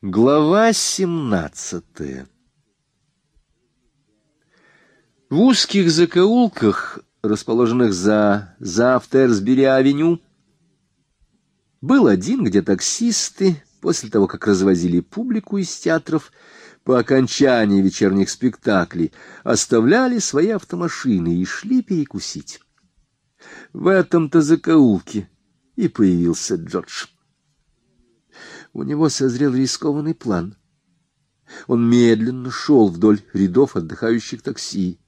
Глава семнадцатая В узких закоулках, расположенных за Зафтерсбери-авеню, был один, где таксисты, после того, как развозили публику из театров, по окончании вечерних спектаклей, оставляли свои автомашины и шли перекусить. В этом-то закоулке и появился Джордж у него созрел рискованный план. Он медленно шел вдоль рядов отдыхающих такси.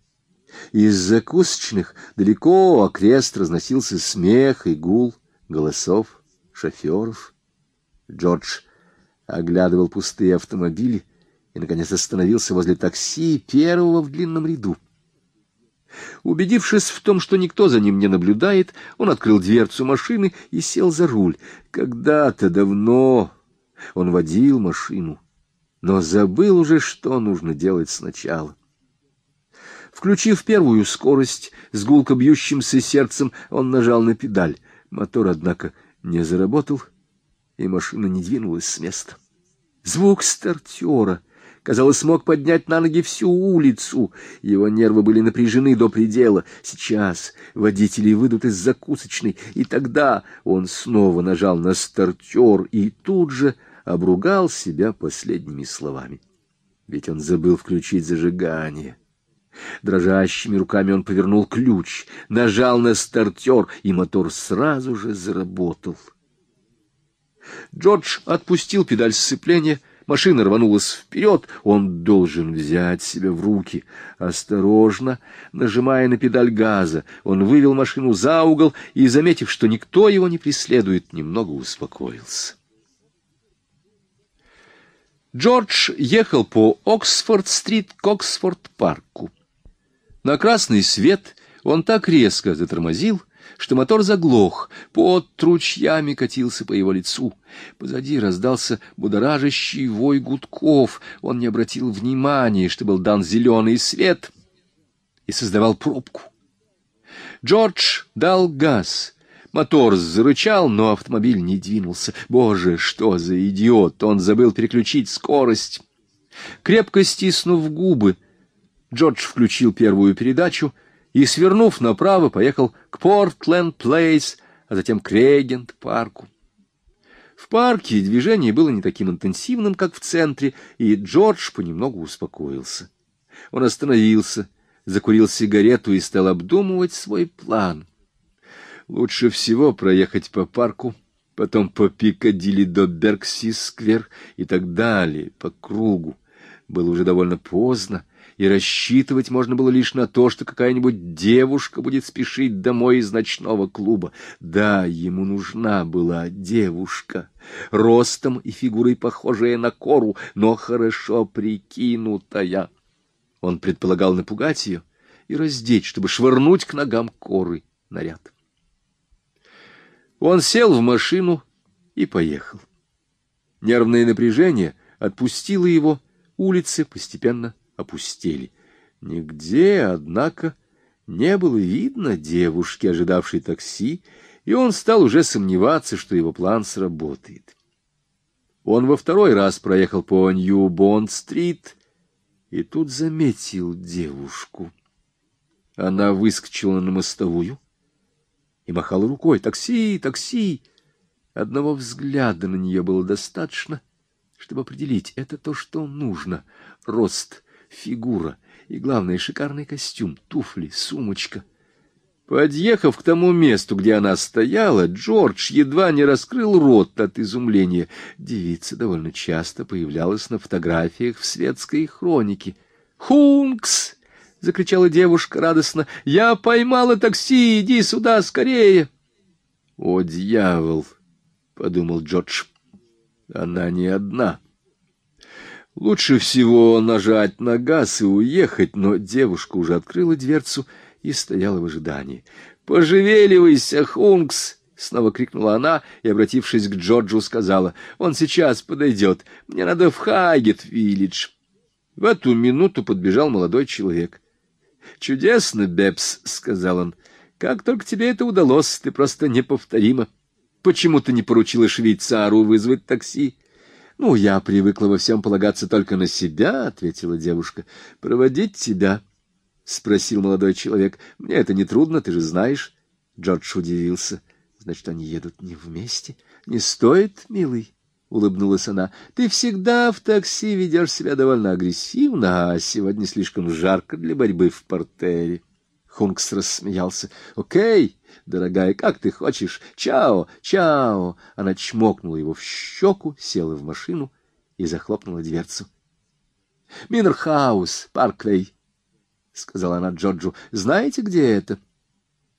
Из закусочных далеко окрест разносился смех и гул голосов шоферов. Джордж оглядывал пустые автомобили и, наконец, остановился возле такси первого в длинном ряду. Убедившись в том, что никто за ним не наблюдает, он открыл дверцу машины и сел за руль. Когда-то давно он водил машину, но забыл уже, что нужно делать сначала. Включив первую скорость, с гулко бьющимся сердцем, он нажал на педаль. Мотор, однако, не заработал, и машина не двинулась с места. Звук стартера, казалось, мог поднять на ноги всю улицу. Его нервы были напряжены до предела. Сейчас водители выйдут из закусочной, и тогда он снова нажал на стартер, и тут же обругал себя последними словами. Ведь он забыл включить зажигание. Дрожащими руками он повернул ключ, нажал на стартер, и мотор сразу же заработал. Джордж отпустил педаль сцепления, машина рванулась вперед, он должен взять себя в руки. Осторожно, нажимая на педаль газа, он вывел машину за угол и, заметив, что никто его не преследует, немного успокоился. Джордж ехал по Оксфорд-стрит к Оксфорд-парку. На красный свет он так резко затормозил, что мотор заглох, под ручьями катился по его лицу. Позади раздался будоражащий вой гудков. Он не обратил внимания, что был дан зеленый свет, и создавал пробку. Джордж дал газ — Мотор зарычал, но автомобиль не двинулся. Боже, что за идиот! Он забыл переключить скорость. Крепко стиснув губы, Джордж включил первую передачу и, свернув направо, поехал к Портленд-Плейс, а затем к Регент-парку. В парке движение было не таким интенсивным, как в центре, и Джордж понемногу успокоился. Он остановился, закурил сигарету и стал обдумывать свой план. Лучше всего проехать по парку, потом по Пикадилли до Бергси-сквер и так далее, по кругу. Было уже довольно поздно, и рассчитывать можно было лишь на то, что какая-нибудь девушка будет спешить домой из ночного клуба. Да, ему нужна была девушка, ростом и фигурой похожая на кору, но хорошо прикинутая. Он предполагал напугать ее и раздеть, чтобы швырнуть к ногам коры наряд. Он сел в машину и поехал. Нервное напряжение отпустило его, улицы постепенно опустели. Нигде, однако, не было видно девушки, ожидавшей такси, и он стал уже сомневаться, что его план сработает. Он во второй раз проехал по Нью-Бонд-стрит и тут заметил девушку. Она выскочила на мостовую, и махала рукой «Такси! Такси!». Одного взгляда на нее было достаточно, чтобы определить, это то, что нужно. Рост, фигура и, главное, шикарный костюм, туфли, сумочка. Подъехав к тому месту, где она стояла, Джордж едва не раскрыл рот от изумления. Девица довольно часто появлялась на фотографиях в светской хронике. «Хункс!» — закричала девушка радостно. — Я поймала такси, иди сюда скорее! — О, дьявол! — подумал Джордж. — Она не одна. Лучше всего нажать на газ и уехать, но девушка уже открыла дверцу и стояла в ожидании. — Пожевеливайся, Хункс! — снова крикнула она и, обратившись к Джорджу, сказала. — Он сейчас подойдет. Мне надо в Хайгет-Виллидж. В эту минуту подбежал молодой человек. Чудесно, Бепс, — сказал он. — Как только тебе это удалось, ты просто неповторима. Почему ты не поручила швейцару вызвать такси? Ну, я привыкла во всем полагаться только на себя, — ответила девушка. — Проводить тебя? — спросил молодой человек. — Мне это не трудно, ты же знаешь. Джордж удивился. — Значит, они едут не вместе? — Не стоит, милый, — улыбнулась она. — Ты всегда в такси ведешь себя довольно агрессивно, а сегодня слишком жарко для борьбы в партере. Хункс рассмеялся. — Окей, дорогая, как ты хочешь. Чао, чао. Она чмокнула его в щеку, села в машину и захлопнула дверцу. — Минерхаус, Парквей, — сказала она Джорджу. — Знаете, где это?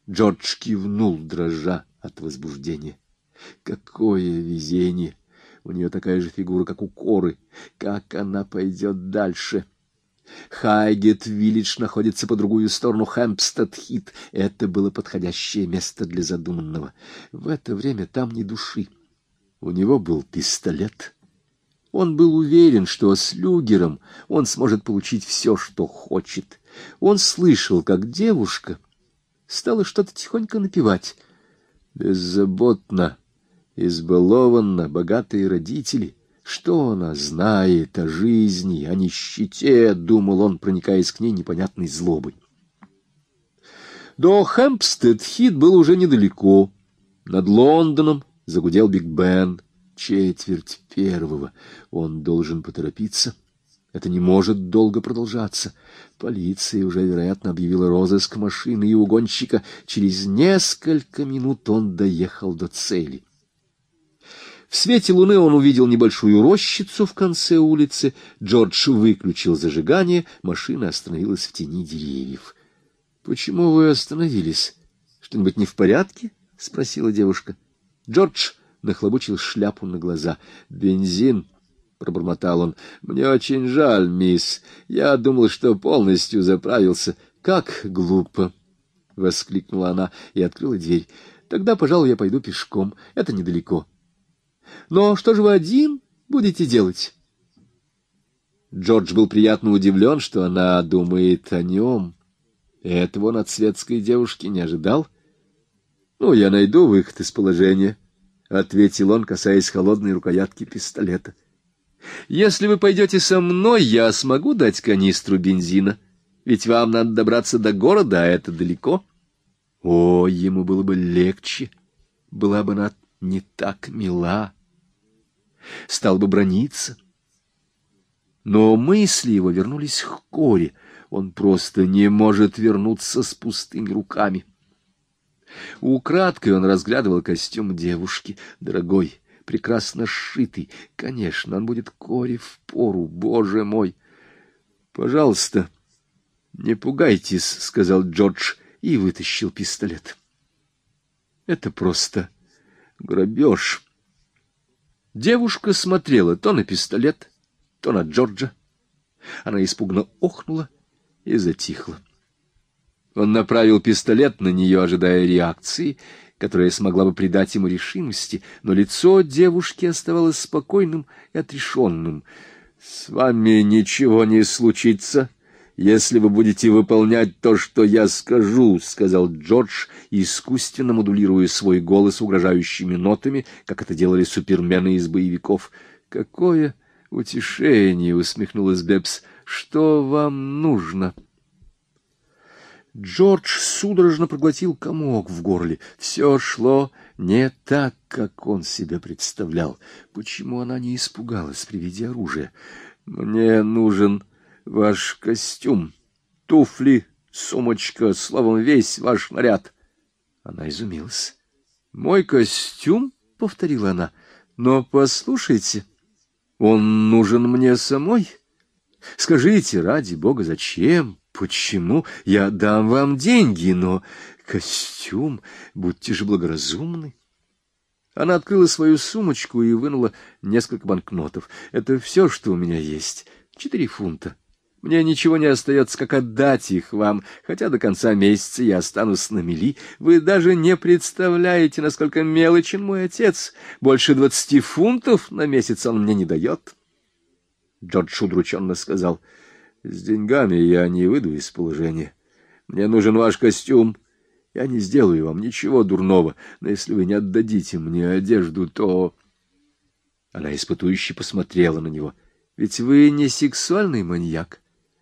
Джордж кивнул, дрожа от возбуждения. Какое везение! У нее такая же фигура, как у коры. Как она пойдет дальше? — Хайгет-Виллидж находится по другую сторону Хэмпстед-Хит. Это было подходящее место для задуманного. В это время там ни души. У него был пистолет. Он был уверен, что с Люгером он сможет получить все, что хочет. Он слышал, как девушка стала что-то тихонько напевать. Беззаботно, избалованно, богатые родители — что она знает о жизни, о нищете, — думал он, проникаясь к ней непонятной злобой. До Хэмпстед-Хит был уже недалеко. Над Лондоном загудел Биг Бен. Четверть первого. Он должен поторопиться. Это не может долго продолжаться. Полиция уже, вероятно, объявила розыск машины и угонщика. Через несколько минут он доехал до цели. В свете луны он увидел небольшую рощицу в конце улицы. Джордж выключил зажигание, машина остановилась в тени деревьев. — Почему вы остановились? Что-нибудь не в порядке? — спросила девушка. Джордж нахлобучил шляпу на глаза. — Бензин, — пробормотал он. — Мне очень жаль, мисс. Я думал, что полностью заправился. — Как глупо! — воскликнула она и открыла дверь. — Тогда, пожалуй, я пойду пешком. Это недалеко. — но что же вы один будете делать? Джордж был приятно удивлен, что она думает о нем. Этого он от светской девушки не ожидал. — Ну, я найду выход из положения, — ответил он, касаясь холодной рукоятки пистолета. — Если вы пойдете со мной, я смогу дать канистру бензина, ведь вам надо добраться до города, а это далеко. О, ему было бы легче, была бы она не так мила стал бы брониться. Но мысли его вернулись к Коре. Он просто не может вернуться с пустыми руками. Украдкой он разглядывал костюм девушки, дорогой, прекрасно сшитый. Конечно, он будет Коре в пору, боже мой! — Пожалуйста, не пугайтесь, — сказал Джордж и вытащил пистолет. — Это просто грабеж. Девушка смотрела то на пистолет, то на Джорджа. Она испуганно охнула и затихла. Он направил пистолет на нее, ожидая реакции, которая смогла бы придать ему решимости, но лицо девушки оставалось спокойным и отрешенным. — С вами ничего не случится, если вы будете выполнять то, что я скажу, — сказал Джордж, искусственно модулируя свой голос угрожающими нотами, как это делали супермены из боевиков. — Какое утешение! — усмехнулась Бебс. — Что вам нужно? Джордж судорожно проглотил комок в горле. Все шло не так, как он себе представлял. Почему она не испугалась при виде оружия? — Мне нужен ваш костюм, туфли, сумочка, словом, весь ваш наряд. Она изумилась. — Мой костюм? — повторила она. — Но послушайте, он нужен мне самой. Скажите, ради бога, зачем? Почему? Я дам вам деньги, но костюм, будьте же благоразумны. Она открыла свою сумочку и вынула несколько банкнотов. Это все, что у меня есть. Четыре фунта. Мне ничего не остается, как отдать их вам, хотя до конца месяца я останусь на мели. Вы даже не представляете, насколько мелочен мой отец. Больше двадцати фунтов на месяц он мне не дает. Джордж удрученно сказал, — С деньгами я не выйду из положения. Мне нужен ваш костюм. Я не сделаю вам ничего дурного, но если вы не отдадите мне одежду, то... Она испытующе посмотрела на него. «Ведь вы не сексуальный маньяк?»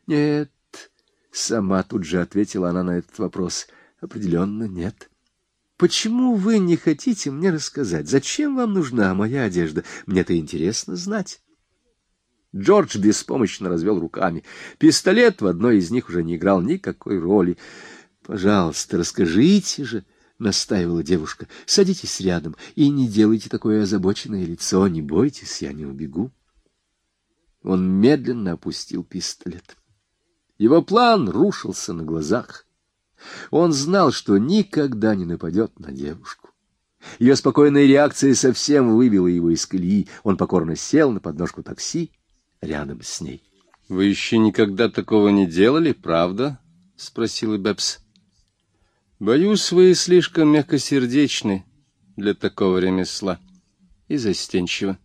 «Нет», — сама тут же ответила она на этот вопрос. «Определенно нет». «Почему вы не хотите мне рассказать? Зачем вам нужна моя одежда? Мне-то интересно знать». Джордж беспомощно развел руками. Пистолет в одной из них уже не играл никакой роли. «Пожалуйста, расскажите же», — настаивала девушка. «Садитесь рядом и не делайте такое озабоченное лицо. Не бойтесь, я не убегу». Он медленно опустил пистолет. Его план рушился на глазах. Он знал, что никогда не нападет на девушку. Ее спокойная реакция совсем выбила его из колеи. Он покорно сел на подножку такси рядом с ней. — Вы еще никогда такого не делали, правда? — спросил Бепс. — Боюсь, вы слишком мягкосердечны для такого ремесла и застенчивы.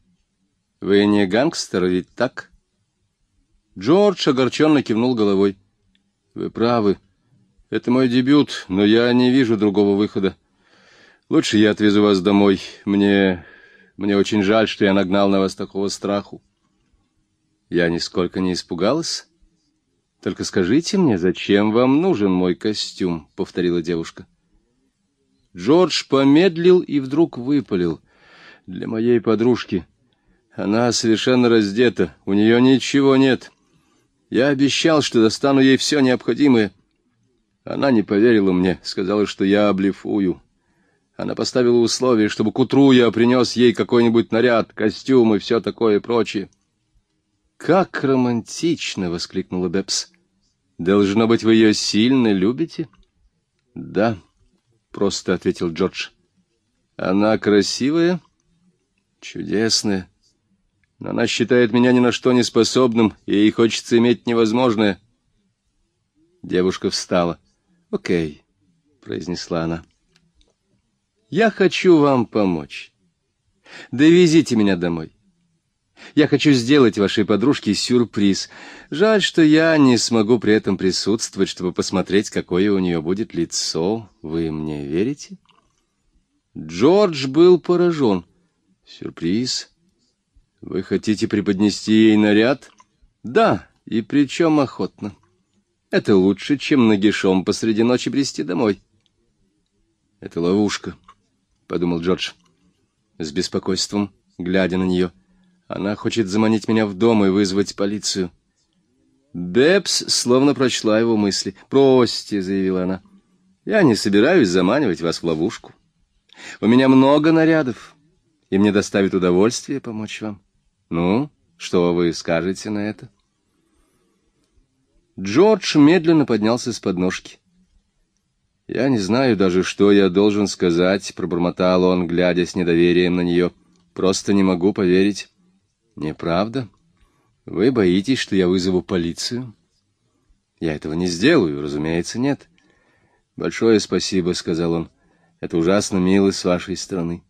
Вы не гангстер, ведь так? Джордж огорченно кивнул головой. — Вы правы. Это мой дебют, но я не вижу другого выхода. Лучше я отвезу вас домой. Мне... мне очень жаль, что я нагнал на вас такого страху. Я нисколько не испугалась. Только скажите мне, зачем вам нужен мой костюм? — повторила девушка. Джордж помедлил и вдруг выпалил. Для моей подружки. Она совершенно раздета, у нее ничего нет. Я обещал, что достану ей все необходимое. Она не поверила мне, сказала, что я облифую. Она поставила условие, чтобы к утру я принес ей какой-нибудь наряд, костюм и все такое прочее. «Как романтично!» — воскликнула Бепс. «Должно быть, вы ее сильно любите?» «Да», — просто ответил Джордж. «Она красивая?» «Чудесная. Но она считает меня ни на что не способным, и ей хочется иметь невозможное». Девушка встала. «Окей», — произнесла она. «Я хочу вам помочь. Довезите меня домой. Я хочу сделать вашей подружке сюрприз. Жаль, что я не смогу при этом присутствовать, чтобы посмотреть, какое у нее будет лицо. Вы мне верите? Джордж был поражен. Сюрприз? Вы хотите преподнести ей наряд? Да, и причем охотно. Это лучше, чем нагишом посреди ночи брести домой. Это ловушка, — подумал Джордж с беспокойством, глядя на нее. — она хочет заманить меня в дом и вызвать полицию. Бепс словно прочла его мысли. «Бросьте», — заявила она, — «я не собираюсь заманивать вас в ловушку. У меня много нарядов, и мне доставит удовольствие помочь вам. Ну, что вы скажете на это?» Джордж медленно поднялся с подножки. «Я не знаю даже, что я должен сказать», — пробормотал он, глядя с недоверием на нее. «Просто не могу поверить». Неправда? Вы боитесь, что я вызову полицию? Я этого не сделаю, разумеется, нет. Большое спасибо, сказал он. Это ужасно мило с вашей стороны.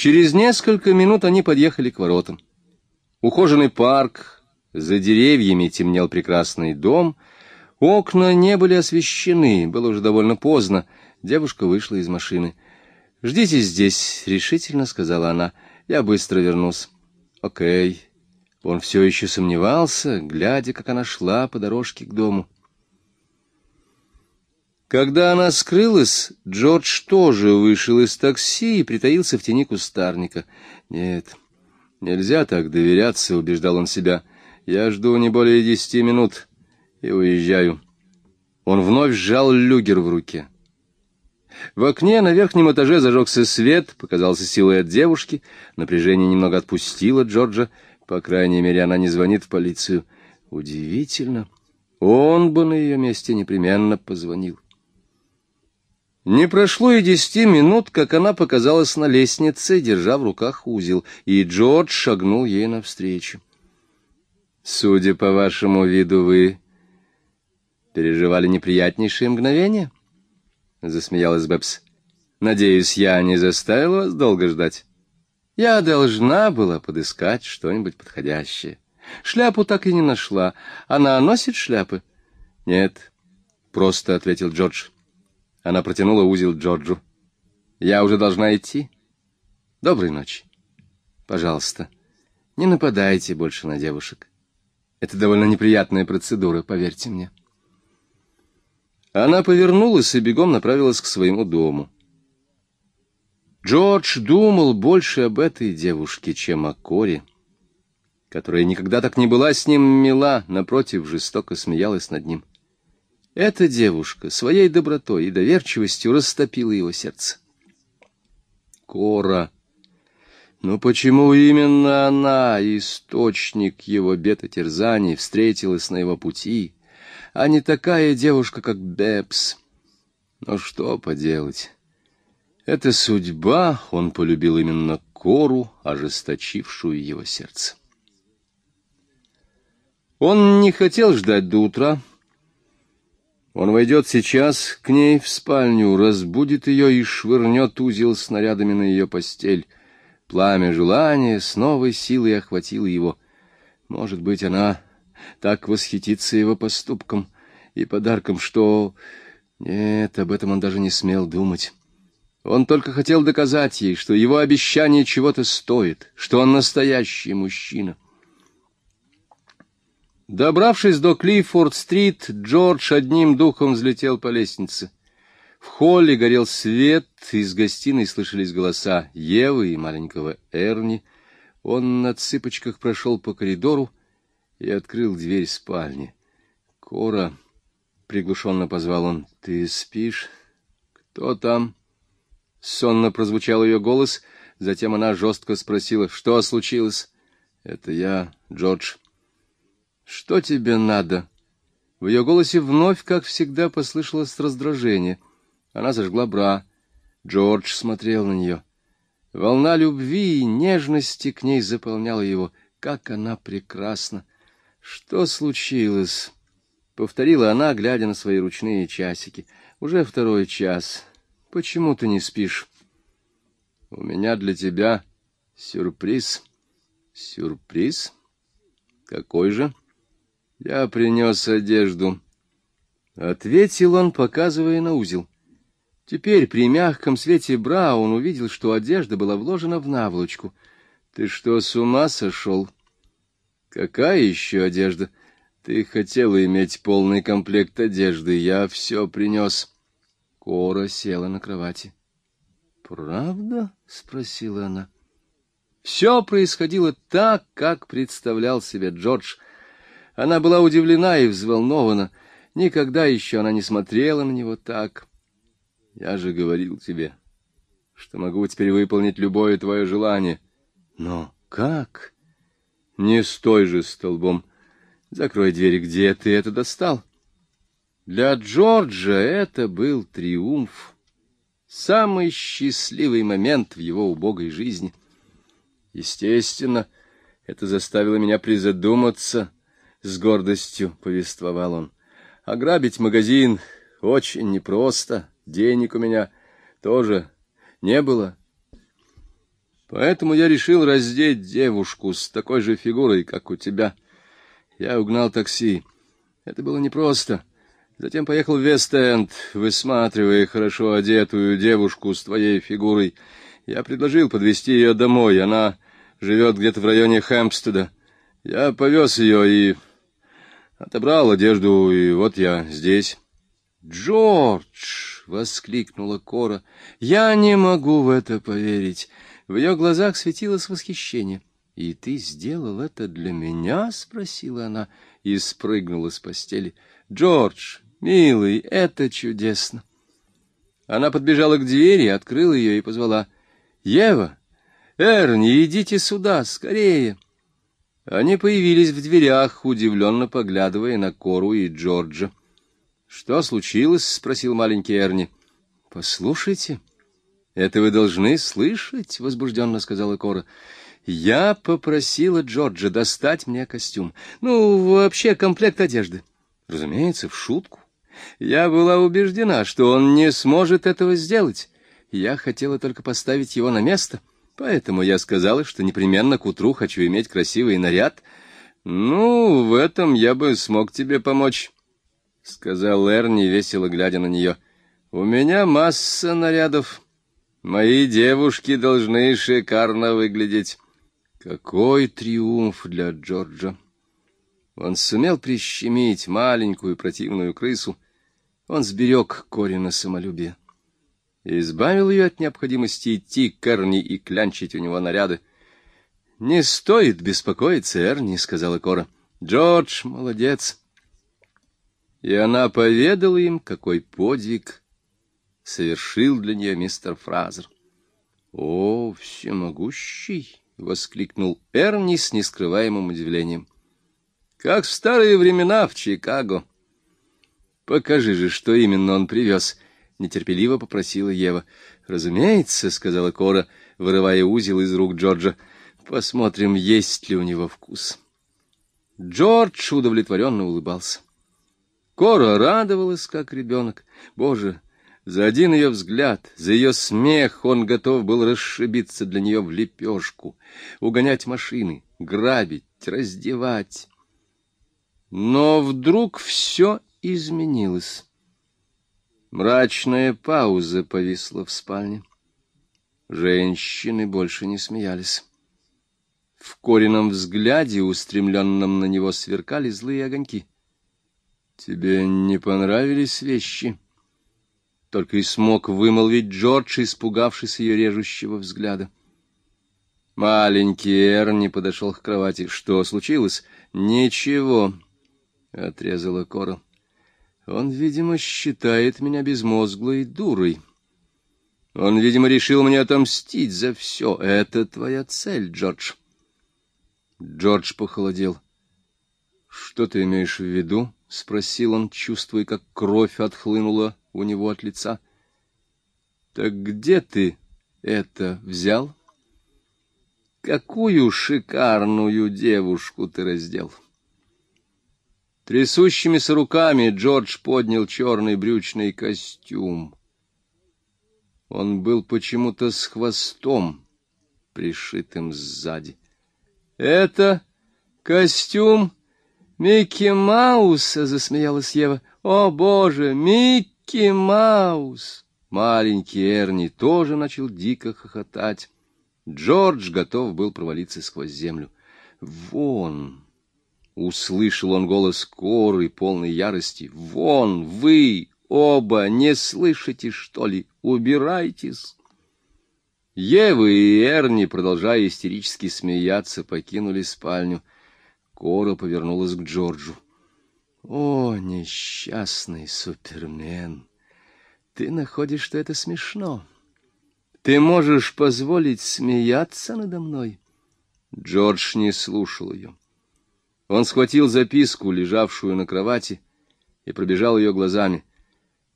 Через несколько минут они подъехали к воротам. Ухоженный парк, за деревьями темнел прекрасный дом. Окна не были освещены, было уже довольно поздно. Девушка вышла из машины. «Ждите здесь», — решительно сказала она. «Я быстро вернусь». Окей. Он все еще сомневался, глядя, как она шла по дорожке к дому. Когда она скрылась, Джордж тоже вышел из такси и притаился в тени кустарника. Нет, нельзя так доверяться, убеждал он себя. Я жду не более десяти минут и уезжаю. Он вновь сжал люгер в руке. В окне на верхнем этаже зажегся свет, показался силуэт девушки. Напряжение немного отпустило Джорджа. По крайней мере, она не звонит в полицию. Удивительно. Он бы на ее месте непременно позвонил. Не прошло и десяти минут, как она показалась на лестнице, держа в руках узел, и Джордж шагнул ей навстречу. «Судя по вашему виду, вы переживали неприятнейшие мгновения?» — засмеялась Бэбс. «Надеюсь, я не заставила вас долго ждать. Я должна была подыскать что-нибудь подходящее. Шляпу так и не нашла. Она носит шляпы?» «Нет», — просто ответил Джордж. Она протянула узел Джорджу. «Я уже должна идти. Доброй ночи». Пожалуйста, не нападайте больше на девушек. Это довольно неприятная процедура, поверьте мне. Она повернулась и бегом направилась к своему дому. Джордж думал больше об этой девушке, чем о Коре, которая никогда так не была с ним мила, напротив, жестоко смеялась над ним. Эта девушка своей добротой и доверчивостью растопила его сердце. Кора. Но почему именно она, источник его бед и терзаний, встретилась на его пути, а не такая девушка, как Бепс? Но что поделать? Это судьба, он полюбил именно Кору, ожесточившую его сердце. Он не хотел ждать до утра, он войдет сейчас к ней в спальню, разбудит ее и швырнет узел снарядами на ее постель. Пламя желания с новой силой охватило его. Может быть, она так восхитится его поступком и подарком, что... Нет, об этом он даже не смел думать. Он только хотел доказать ей, что его обещание чего-то стоит, что он настоящий мужчина. Добравшись до Клиффорд-стрит, Джордж одним духом взлетел по лестнице. В холле горел свет, из гостиной слышались голоса Евы и маленького Эрни. Он на цыпочках прошел по коридору и открыл дверь спальни. «Кора», — приглушенно позвал он, — «ты спишь? Кто там?» Сонно прозвучал ее голос, затем она жестко спросила, что случилось. «Это я, Джордж». «Что тебе надо?» В ее голосе вновь, как всегда, послышалось раздражение. Она зажгла бра. Джордж смотрел на нее. Волна любви и нежности к ней заполняла его. Как она прекрасна! «Что случилось?» — повторила она, глядя на свои ручные часики. «Уже второй час. Почему ты не спишь?» «У меня для тебя сюрприз». «Сюрприз? Какой же?» Я принес одежду. Ответил он, показывая на узел. Теперь при мягком свете бра он увидел, что одежда была вложена в наволочку. Ты что, с ума сошел? Какая еще одежда? Ты хотела иметь полный комплект одежды. Я все принес. Кора села на кровати. «Правда?» — спросила она. Все происходило так, как представлял себе Джордж — она была удивлена и взволнована. Никогда еще она не смотрела на него так. Я же говорил тебе, что могу теперь выполнить любое твое желание. Но как? Не стой же столбом. Закрой дверь, где ты это достал? Для Джорджа это был триумф. Самый счастливый момент в его убогой жизни. Естественно, это заставило меня призадуматься — с гордостью повествовал он. «Ограбить магазин очень непросто, денег у меня тоже не было. Поэтому я решил раздеть девушку с такой же фигурой, как у тебя. Я угнал такси. Это было непросто. Затем поехал в Вест-Энд, высматривая хорошо одетую девушку с твоей фигурой. Я предложил подвезти ее домой. Она живет где-то в районе Хэмпстеда. Я повез ее и Отобрал одежду, и вот я здесь. «Джордж!» — воскликнула Кора. «Я не могу в это поверить». В ее глазах светилось восхищение. «И ты сделал это для меня?» — спросила она и спрыгнула с постели. «Джордж, милый, это чудесно!» Она подбежала к двери, открыла ее и позвала. «Ева, Эрни, идите сюда, скорее!» Они появились в дверях, удивленно поглядывая на Кору и Джорджа. — Что случилось? — спросил маленький Эрни. — Послушайте, это вы должны слышать, — возбужденно сказала Кора. — Я попросила Джорджа достать мне костюм. Ну, вообще, комплект одежды. Разумеется, в шутку. Я была убеждена, что он не сможет этого сделать. Я хотела только поставить его на место — Поэтому я сказала, что непременно к утру хочу иметь красивый наряд. Ну, в этом я бы смог тебе помочь, — сказал Эрни, весело глядя на нее. У меня масса нарядов. Мои девушки должны шикарно выглядеть. Какой триумф для Джорджа! Он сумел прищемить маленькую противную крысу, он сберег Корина самолюбие и избавил ее от необходимости идти к Эрни и клянчить у него наряды. — Не стоит беспокоиться, Эрни, — сказала Кора. — Джордж молодец. И она поведала им, какой подвиг совершил для нее мистер Фразер. — О, всемогущий! — воскликнул Эрни с нескрываемым удивлением. — Как в старые времена в Чикаго. Покажи же, что именно он привез. — нетерпеливо попросила Ева. «Разумеется», — сказала Кора, вырывая узел из рук Джорджа. «Посмотрим, есть ли у него вкус». Джордж удовлетворенно улыбался. Кора радовалась, как ребенок. Боже, за один ее взгляд, за ее смех он готов был расшибиться для нее в лепешку, угонять машины, грабить, раздевать. Но вдруг все изменилось. Мрачная пауза повисла в спальне. Женщины больше не смеялись. В коренном взгляде, устремленном на него, сверкали злые огоньки. — Тебе не понравились вещи? Только и смог вымолвить Джордж, испугавшись ее режущего взгляда. Маленький Эрни подошел к кровати. — Что случилось? — Ничего, — отрезала Кора. Он, видимо, считает меня безмозглой дурой. Он, видимо, решил мне отомстить за все. Это твоя цель, Джордж. Джордж похолодел. — Что ты имеешь в виду? — спросил он, чувствуя, как кровь отхлынула у него от лица. — Так где ты это взял? Какую шикарную девушку ты раздел? — Трясущимися руками Джордж поднял черный брючный костюм. Он был почему-то с хвостом, пришитым сзади. — Это костюм Микки Мауса, — засмеялась Ева. — О, боже, Микки Маус! Маленький Эрни тоже начал дико хохотать. Джордж готов был провалиться сквозь землю. — Вон! Услышал он голос коры, полной ярости. «Вон, вы оба не слышите, что ли? Убирайтесь!» Ева и Эрни, продолжая истерически смеяться, покинули спальню. Кора повернулась к Джорджу. «О, несчастный Супермен! Ты находишь, что это смешно. Ты можешь позволить смеяться надо мной?» Джордж не слушал ее. Он схватил записку, лежавшую на кровати, и пробежал ее глазами.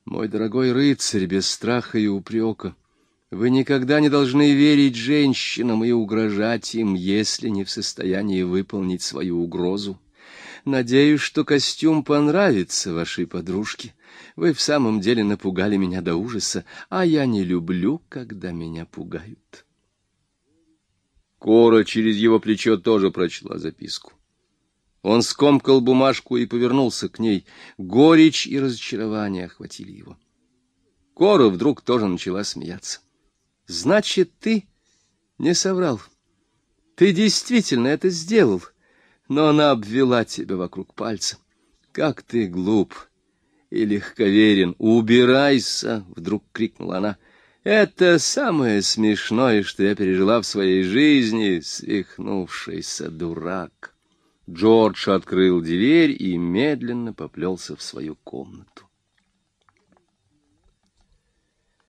«Мой дорогой рыцарь, без страха и упрека, вы никогда не должны верить женщинам и угрожать им, если не в состоянии выполнить свою угрозу. Надеюсь, что костюм понравится вашей подружке. Вы в самом деле напугали меня до ужаса, а я не люблю, когда меня пугают». Кора через его плечо тоже прочла записку. Он скомкал бумажку и повернулся к ней. Горечь и разочарование охватили его. Кора вдруг тоже начала смеяться. — Значит, ты не соврал. Ты действительно это сделал, но она обвела тебя вокруг пальца. Как ты глуп и легковерен. Убирайся! — вдруг крикнула она. — Это самое смешное, что я пережила в своей жизни, свихнувшийся дурак. Джордж открыл дверь и медленно поплелся в свою комнату.